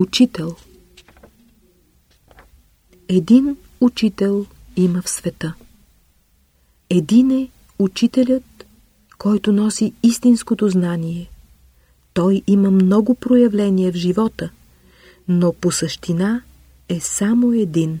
Учител Един учител има в света. Един е учителят, който носи истинското знание. Той има много проявления в живота, но по същина е само един.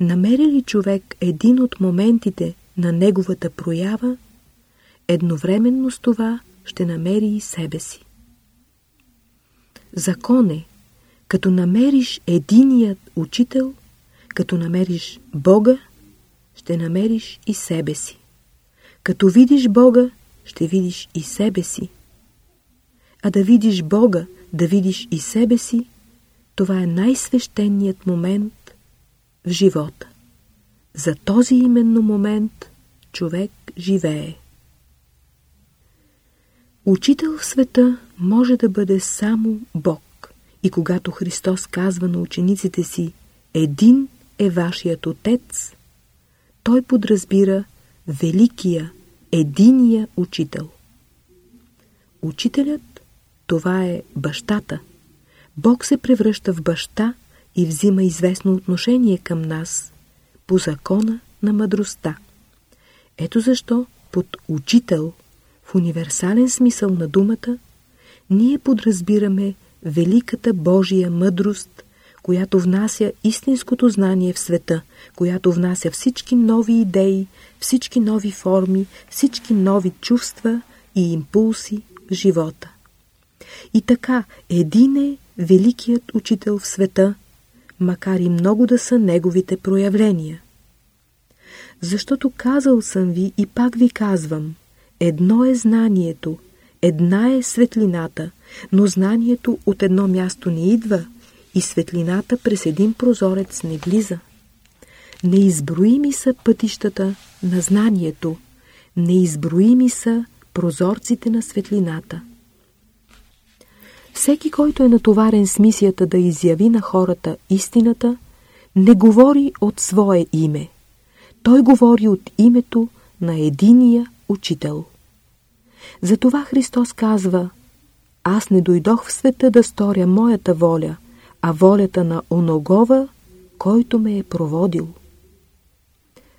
Намери ли човек един от моментите на неговата проява, едновременно с това ще намери и себе си. Закон е, като намериш единият учител, като намериш Бога, ще намериш и себе си. Като видиш Бога, ще видиш и себе си. А да видиш Бога, да видиш и себе си, това е най-свещеният момент в живота. За този именно момент човек живее. Учител в света може да бъде само Бог. И когато Христос казва на учениците си «Един е вашият Отец», той подразбира Великия, Единия Учител. Учителят – това е бащата. Бог се превръща в баща и взима известно отношение към нас по закона на мъдростта. Ето защо под учител в универсален смисъл на думата ние подразбираме великата Божия мъдрост, която внася истинското знание в света, която внася всички нови идеи, всички нови форми, всички нови чувства и импулси в живота. И така, един е великият учител в света, макар и много да са неговите проявления. Защото казал съм ви и пак ви казвам, едно е знанието, една е светлината, но знанието от едно място не идва и светлината през един прозорец не влиза. Неизброими са пътищата на знанието, неизброими са прозорците на светлината. Всеки, който е натоварен с мисията да изяви на хората истината, не говори от свое име. Той говори от името на единия учител. Затова Христос казва Аз не дойдох в света да сторя моята воля, а волята на оногова, който ме е проводил.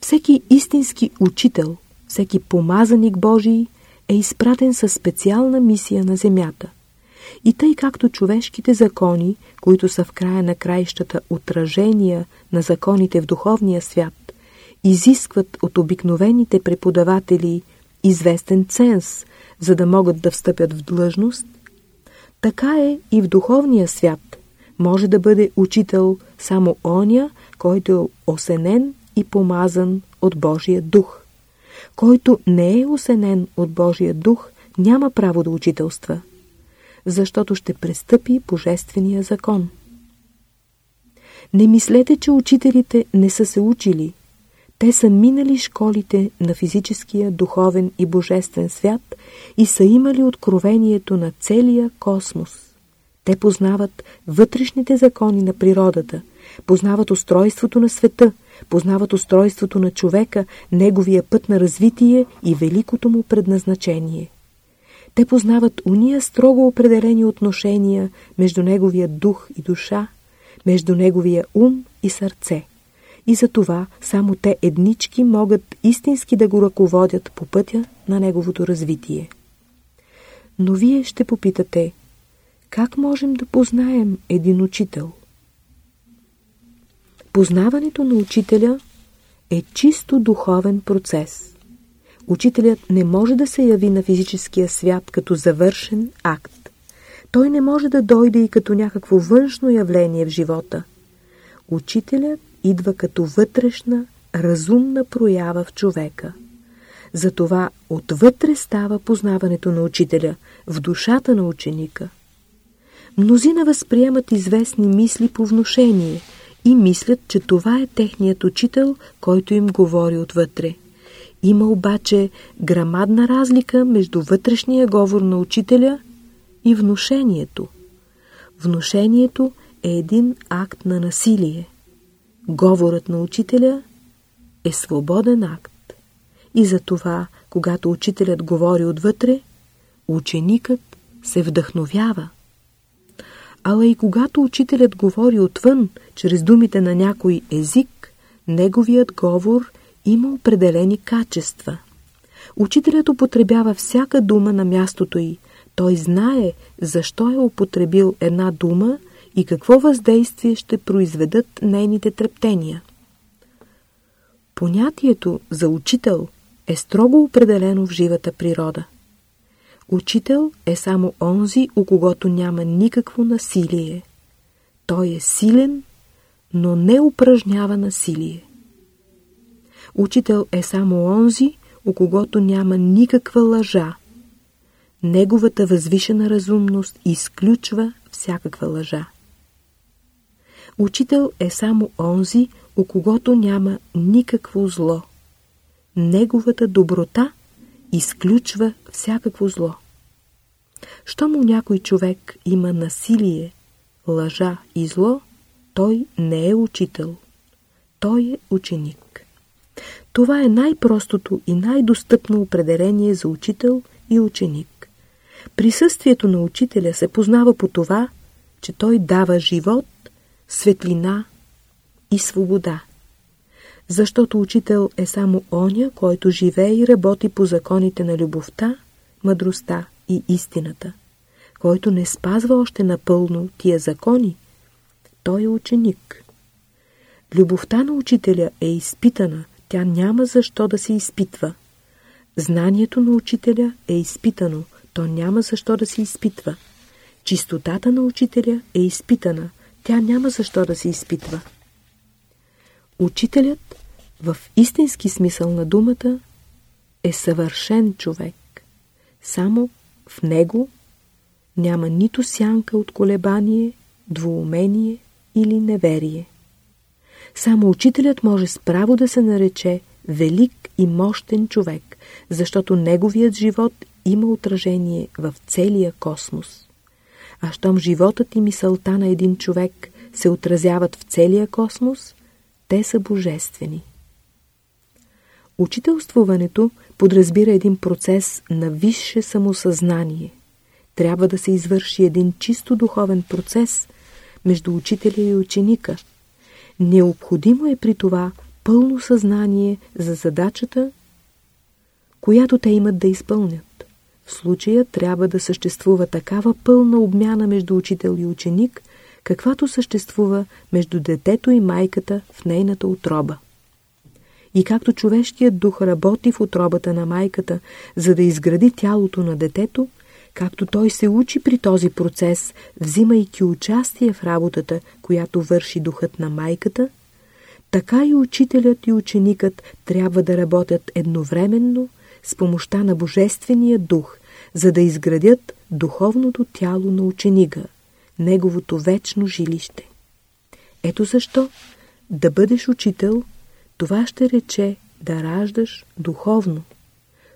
Всеки истински учител, всеки помазаник Божий е изпратен със специална мисия на земята. И тъй както човешките закони, които са в края на краищата отражения на законите в духовния свят, изискват от обикновените преподаватели известен ценз, за да могат да встъпят в длъжност, така е и в духовния свят. Може да бъде учител само оня, който е осенен и помазан от Божия дух. Който не е осенен от Божия дух, няма право да учителства, защото ще престъпи божествения закон. Не мислете, че учителите не са се учили, те са минали школите на физическия, духовен и божествен свят и са имали откровението на целия космос. Те познават вътрешните закони на природата, познават устройството на света, познават устройството на човека, неговия път на развитие и великото му предназначение. Те познават уния строго определени отношения между неговия дух и душа, между неговия ум и сърце и за това само те еднички могат истински да го ръководят по пътя на неговото развитие. Но вие ще попитате, как можем да познаем един учител? Познаването на учителя е чисто духовен процес. Учителят не може да се яви на физическия свят като завършен акт. Той не може да дойде и като някакво външно явление в живота. Учителят идва като вътрешна, разумна проява в човека. Затова отвътре става познаването на учителя, в душата на ученика. Мнозина възприемат известни мисли по внушение и мислят, че това е техният учител, който им говори отвътре. Има обаче грамадна разлика между вътрешния говор на учителя и внушението. Внушението е един акт на насилие. Говорът на учителя е свободен акт. И за това, когато учителят говори отвътре, ученикът се вдъхновява. Ала и когато учителят говори отвън, чрез думите на някой език, неговият говор има определени качества. Учителят употребява всяка дума на мястото й. Той знае защо е употребил една дума и какво въздействие ще произведат нейните трептения. Понятието за учител е строго определено в живата природа. Учител е само онзи, у когото няма никакво насилие. Той е силен, но не упражнява насилие. Учител е само онзи, у когото няма никаква лъжа. Неговата възвишена разумност изключва всякаква лъжа. Учител е само онзи, у когото няма никакво зло. Неговата доброта изключва всякакво зло. Щом у някой човек има насилие, лъжа и зло, той не е учител. Той е ученик. Това е най-простото и най-достъпно определение за учител и ученик. Присъствието на учителя се познава по това, че той дава живот, светлина и свобода. Защото учител е само оня, който живее и работи по законите на любовта, мъдростта и истината. Който не спазва още напълно тия закони, той е ученик. Любовта на учителя е изпитана, тя няма защо да се изпитва. Знанието на учителя е изпитано, то няма защо да се изпитва. Чистотата на учителя е изпитана, тя няма защо да се изпитва. Учителят, в истински смисъл на думата, е съвършен човек. Само в него няма нито сянка от колебание, двоумение или неверие. Само учителят може справо да се нарече велик и мощен човек, защото неговият живот има отражение в целия космос. А щом животът и мисълта на един човек се отразяват в целия космос, те са божествени. Учителствуването подразбира един процес на висше самосъзнание. Трябва да се извърши един чисто духовен процес между учителя и ученика. Необходимо е при това пълно съзнание за задачата, която те имат да изпълнят. В случая трябва да съществува такава пълна обмяна между учител и ученик, каквато съществува между детето и майката в нейната отроба. И както човешкият дух работи в отробата на майката, за да изгради тялото на детето, както той се учи при този процес, взимайки участие в работата, която върши духът на майката, така и учителят и ученикът трябва да работят едновременно с помощта на Божествения дух, за да изградят духовното тяло на ученика, неговото вечно жилище. Ето защо да бъдеш учител – това ще рече да раждаш духовно.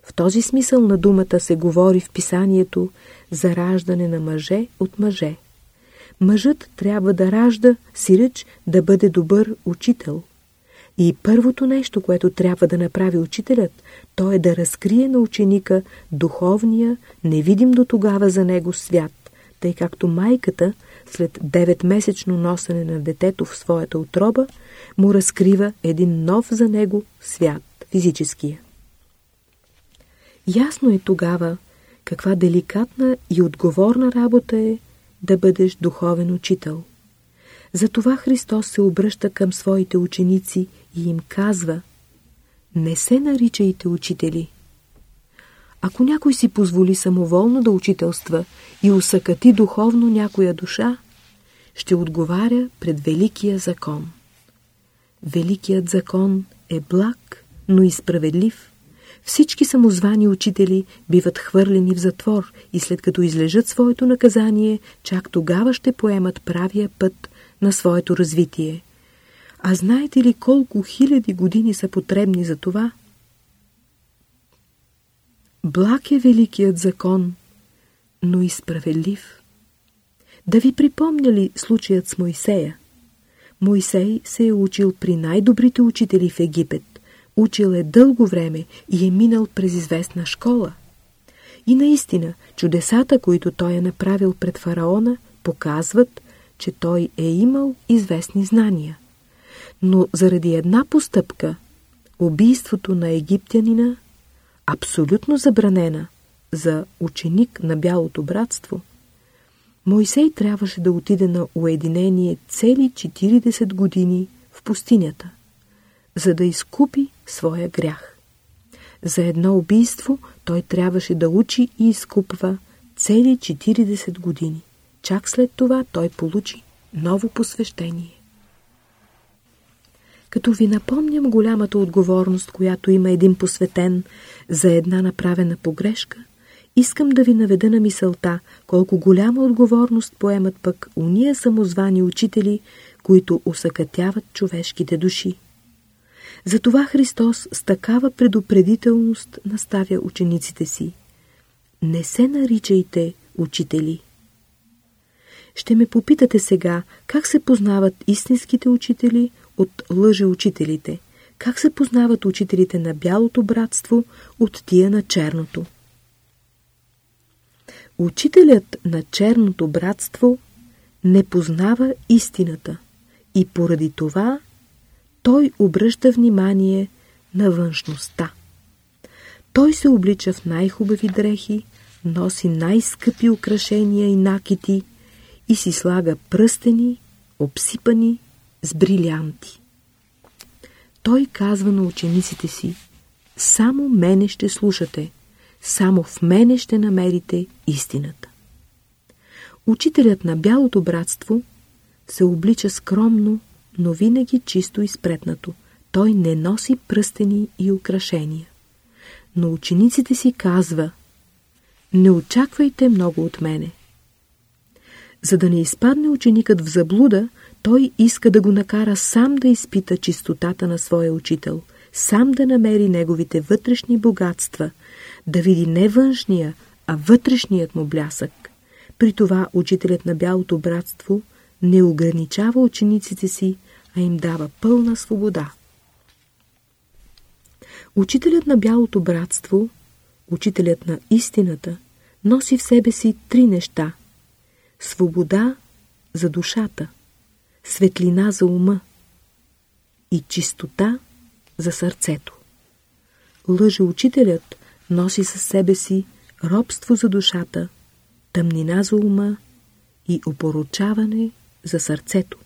В този смисъл на думата се говори в писанието за раждане на мъже от мъже. Мъжът трябва да ражда, сиреч да бъде добър учител. И първото нещо, което трябва да направи учителят, то е да разкрие на ученика духовния, невидим до тогава за него свят, тъй както майката, след 9-месечно носене на детето в своята отроба, му разкрива един нов за него свят, физическия. Ясно е тогава каква деликатна и отговорна работа е да бъдеш духовен учител. Затова Христос се обръща към своите ученици и им казва Не се наричайте учители. Ако някой си позволи самоволно да учителства и усъкати духовно някоя душа, ще отговаря пред Великия закон. Великият закон е благ, но и справедлив. Всички самозвани учители биват хвърлени в затвор и след като излежат своето наказание, чак тогава ще поемат правия път на своето развитие. А знаете ли колко хиляди години са потребни за това? Благ е великият закон, но и справедлив. Да ви припомня ли случаят с Моисея? Моисей се е учил при най-добрите учители в Египет. Учил е дълго време и е минал през известна школа. И наистина, чудесата, които той е направил пред фараона, показват, че той е имал известни знания. Но заради една постъпка, убийството на египтянина, абсолютно забранена за ученик на Бялото братство, Мойсей трябваше да отиде на уединение цели 40 години в пустинята, за да изкупи своя грях. За едно убийство той трябваше да учи и изкупва цели 40 години. Чак след това той получи ново посвещение. Като ви напомням голямата отговорност, която има един посветен за една направена погрешка, искам да ви наведа на мисълта, колко голяма отговорност поемат пък уния самозвани учители, които усъкътяват човешките души. Затова Христос с такава предупредителност наставя учениците си. Не се наричайте учители. Ще ме попитате сега, как се познават истинските учители от лъжеучителите, как се познават учителите на бялото братство от тия на черното. Учителят на черното братство не познава истината и поради това той обръща внимание на външността. Той се облича в най-хубави дрехи, носи най-скъпи украшения и накити и си слага пръстени, обсипани с брилянти. Той казва на учениците си, само мене ще слушате, само в мене ще намерите истината. Учителят на Бялото братство се облича скромно, но винаги чисто и спретнато. Той не носи пръстени и украшения. Но учениците си казва, не очаквайте много от мене. За да не изпадне ученикът в заблуда, той иска да го накара сам да изпита чистотата на своя учител, сам да намери неговите вътрешни богатства, да види не външния, а вътрешният му блясък. При това учителят на Бялото братство не ограничава учениците си, а им дава пълна свобода. Учителят на Бялото братство, учителят на истината, носи в себе си три неща – свобода за душата, светлина за ума и чистота за сърцето. Лъжеучителят носи със себе си робство за душата, тъмнина за ума и опоручаване за сърцето.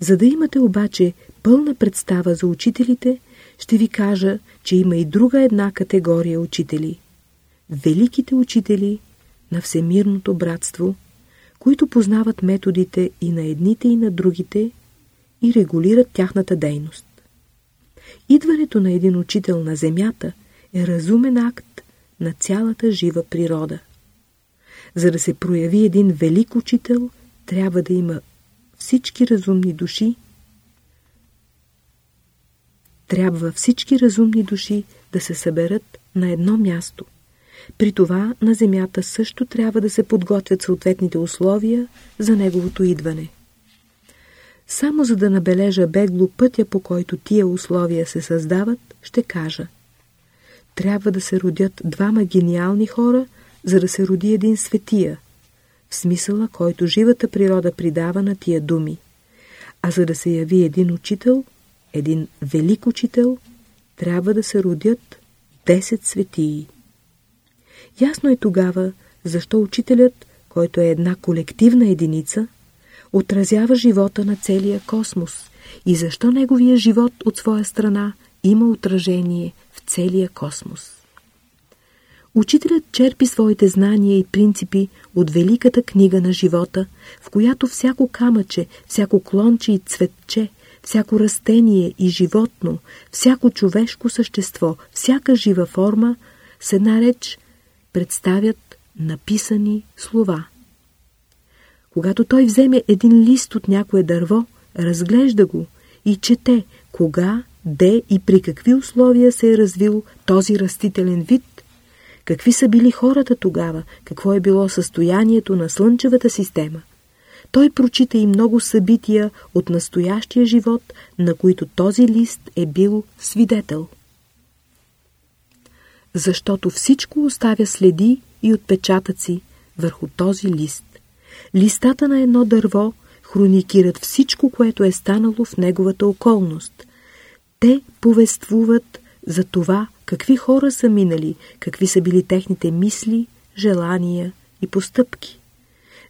За да имате обаче пълна представа за учителите, ще ви кажа, че има и друга една категория учители. Великите учители на Всемирното братство, които познават методите и на едните и на другите и регулират тяхната дейност. Идването на един учител на земята е разумен акт на цялата жива природа. За да се прояви един велик учител, трябва да има всички разумни души, трябва всички разумни души да се съберат на едно място. При това на Земята също трябва да се подготвят съответните условия за неговото идване. Само за да набележа бегло пътя, по който тия условия се създават, ще кажа. Трябва да се родят двама гениални хора, за да се роди един светия – в смисъла, който живата природа придава на тия думи. А за да се яви един учител, един велик учител, трябва да се родят 10 светии. Ясно е тогава, защо учителят, който е една колективна единица, отразява живота на целия космос и защо неговия живот от своя страна има отражение в целия космос. Учителят черпи своите знания и принципи от великата книга на живота, в която всяко камъче, всяко клонче и цветче, всяко растение и животно, всяко човешко същество, всяка жива форма с една реч представят написани слова. Когато той вземе един лист от някое дърво, разглежда го и чете кога, де и при какви условия се е развил този растителен вид, Какви са били хората тогава? Какво е било състоянието на Слънчевата система? Той прочита и много събития от настоящия живот, на които този лист е бил свидетел. Защото всичко оставя следи и отпечатъци върху този лист. Листата на едно дърво хроникират всичко, което е станало в неговата околност. Те повествуват за това, какви хора са минали, какви са били техните мисли, желания и постъпки.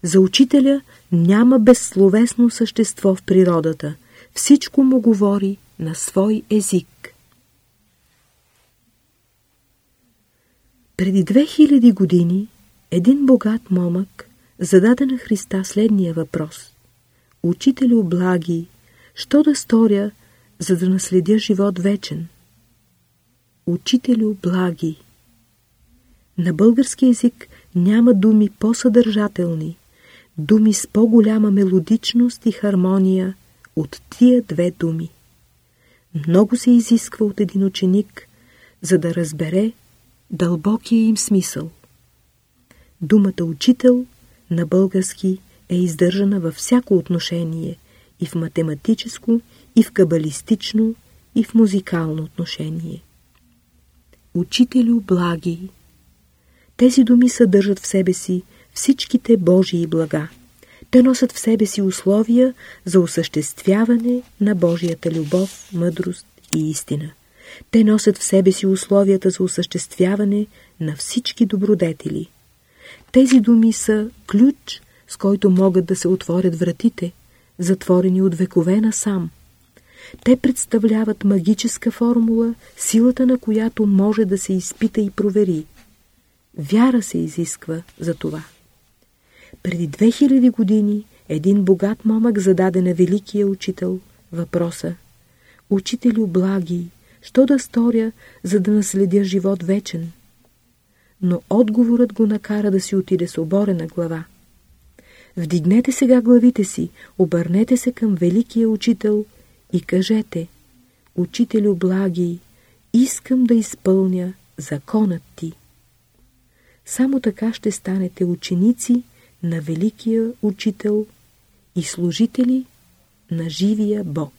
За учителя няма безсловесно същество в природата. Всичко му говори на свой език. Преди 2000 години един богат момък зададе на Христа следния въпрос. Учителю благи, що да сторя, за да наследя живот вечен? Учителю благи. На български язик няма думи по-съдържателни, думи с по-голяма мелодичност и хармония от тия две думи. Много се изисква от един ученик, за да разбере дълбокия им смисъл. Думата учител на български е издържана във всяко отношение и в математическо, и в кабалистично, и в музикално отношение. Учителю благи. Тези думи съдържат в себе си всичките Божии блага. Те носят в себе си условия за осъществяване на Божията любов, мъдрост и истина. Те носят в себе си условията за осъществяване на всички добродетели. Тези думи са ключ, с който могат да се отворят вратите, затворени от векове насам. Те представляват магическа формула, силата на която може да се изпита и провери. Вяра се изисква за това. Преди 2000 години един богат момък зададе на великия учител въпроса «Учителю благи, що да сторя, за да наследя живот вечен?» Но отговорът го накара да си отиде с оборена глава. Вдигнете сега главите си, обърнете се към великия учител и кажете «Учителю благи, искам да изпълня законът ти». Само така ще станете ученици на великия учител и служители на живия Бог.